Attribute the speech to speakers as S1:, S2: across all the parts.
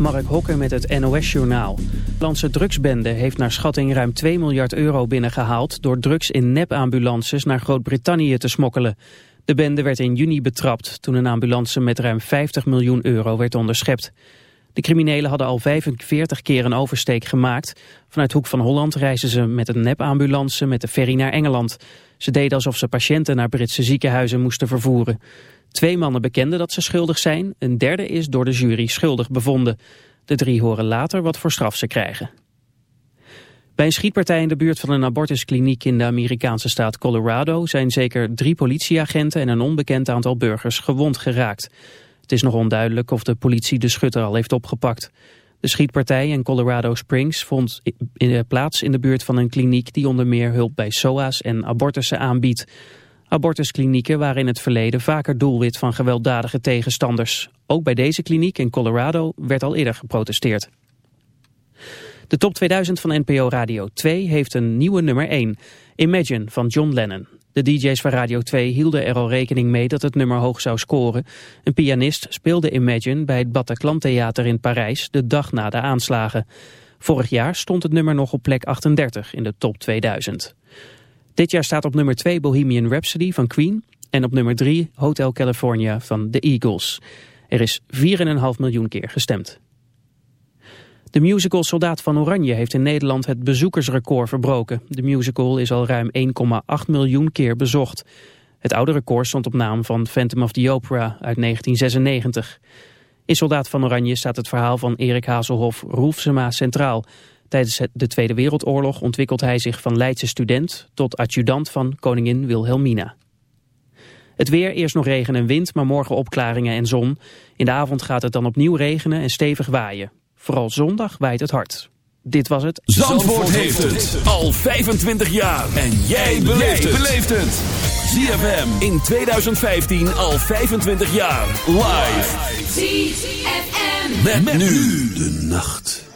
S1: Mark Hokker met het NOS-journaal. De Nederlandse drugsbende heeft naar schatting ruim 2 miljard euro binnengehaald... door drugs in nepambulances naar Groot-Brittannië te smokkelen. De bende werd in juni betrapt toen een ambulance met ruim 50 miljoen euro werd onderschept. De criminelen hadden al 45 keer een oversteek gemaakt. Vanuit Hoek van Holland reizen ze met een nepambulance met de ferry naar Engeland. Ze deden alsof ze patiënten naar Britse ziekenhuizen moesten vervoeren. Twee mannen bekenden dat ze schuldig zijn. Een derde is door de jury schuldig bevonden. De drie horen later wat voor straf ze krijgen. Bij een schietpartij in de buurt van een abortuskliniek in de Amerikaanse staat Colorado zijn zeker drie politieagenten en een onbekend aantal burgers gewond geraakt. Het is nog onduidelijk of de politie de schutter al heeft opgepakt. De schietpartij in Colorado Springs vond plaats in de buurt van een kliniek die onder meer hulp bij SOA's en abortussen aanbiedt. Abortusklinieken waren in het verleden vaker doelwit van gewelddadige tegenstanders. Ook bij deze kliniek in Colorado werd al eerder geprotesteerd. De top 2000 van NPO Radio 2 heeft een nieuwe nummer 1, Imagine van John Lennon. De DJ's van Radio 2 hielden er al rekening mee dat het nummer hoog zou scoren. Een pianist speelde Imagine bij het Bataclan Theater in Parijs de dag na de aanslagen. Vorig jaar stond het nummer nog op plek 38 in de top 2000. Dit jaar staat op nummer 2 Bohemian Rhapsody van Queen en op nummer 3 Hotel California van The Eagles. Er is 4,5 miljoen keer gestemd. De musical Soldaat van Oranje heeft in Nederland het bezoekersrecord verbroken. De musical is al ruim 1,8 miljoen keer bezocht. Het oude record stond op naam van Phantom of the Opera uit 1996. In Soldaat van Oranje staat het verhaal van Erik Hazelhoff Roelfsema centraal. Tijdens de Tweede Wereldoorlog ontwikkelt hij zich van Leidse student tot adjudant van koningin Wilhelmina. Het weer, eerst nog regen en wind, maar morgen opklaringen en zon. In de avond gaat het dan opnieuw regenen en stevig waaien. Vooral zondag waait het hard. Dit was het.
S2: Zandvoort, heeft het al 25 jaar. En jij beleeft het. ZFM in 2015 al 25 jaar. Live.
S3: ZFM.
S2: met nu de nacht.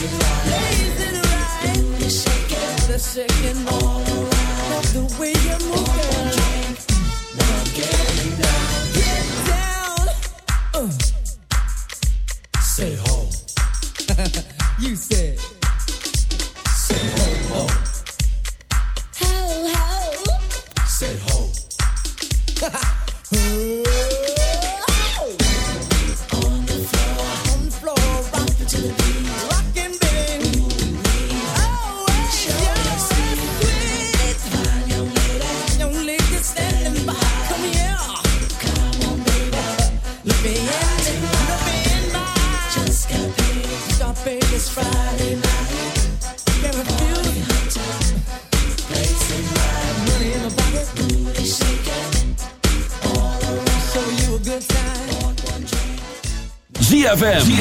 S4: Blazing right, shaking, shaking all around. That's the way you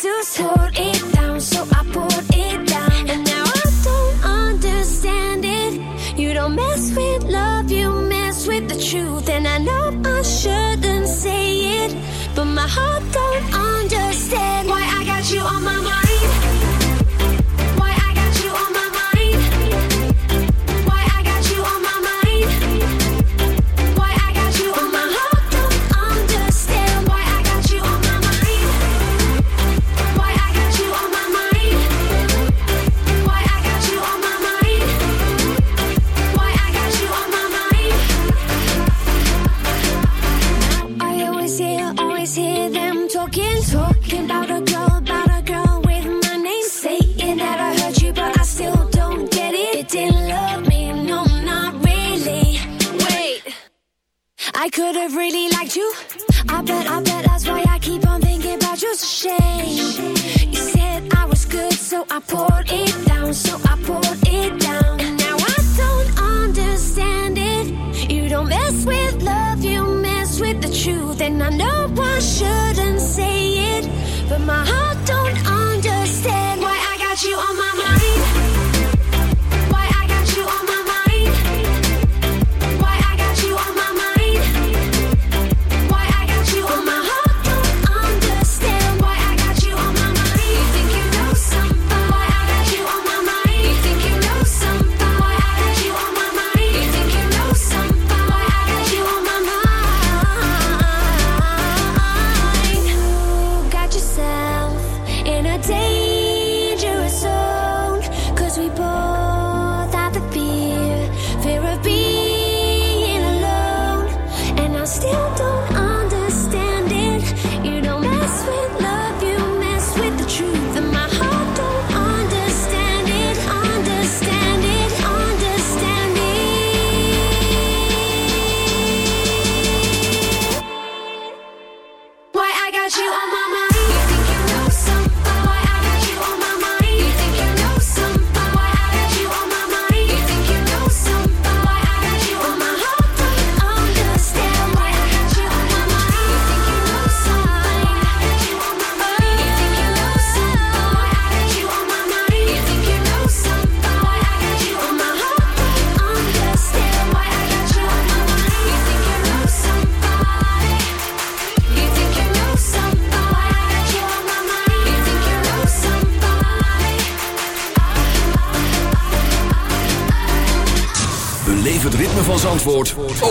S3: too slow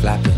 S5: flapping.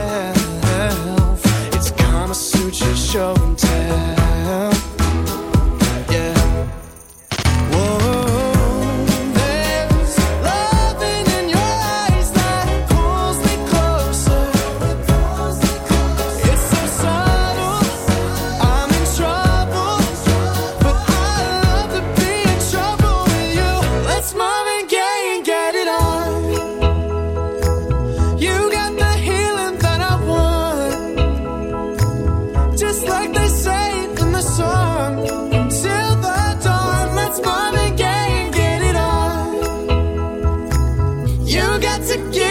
S6: You got to give.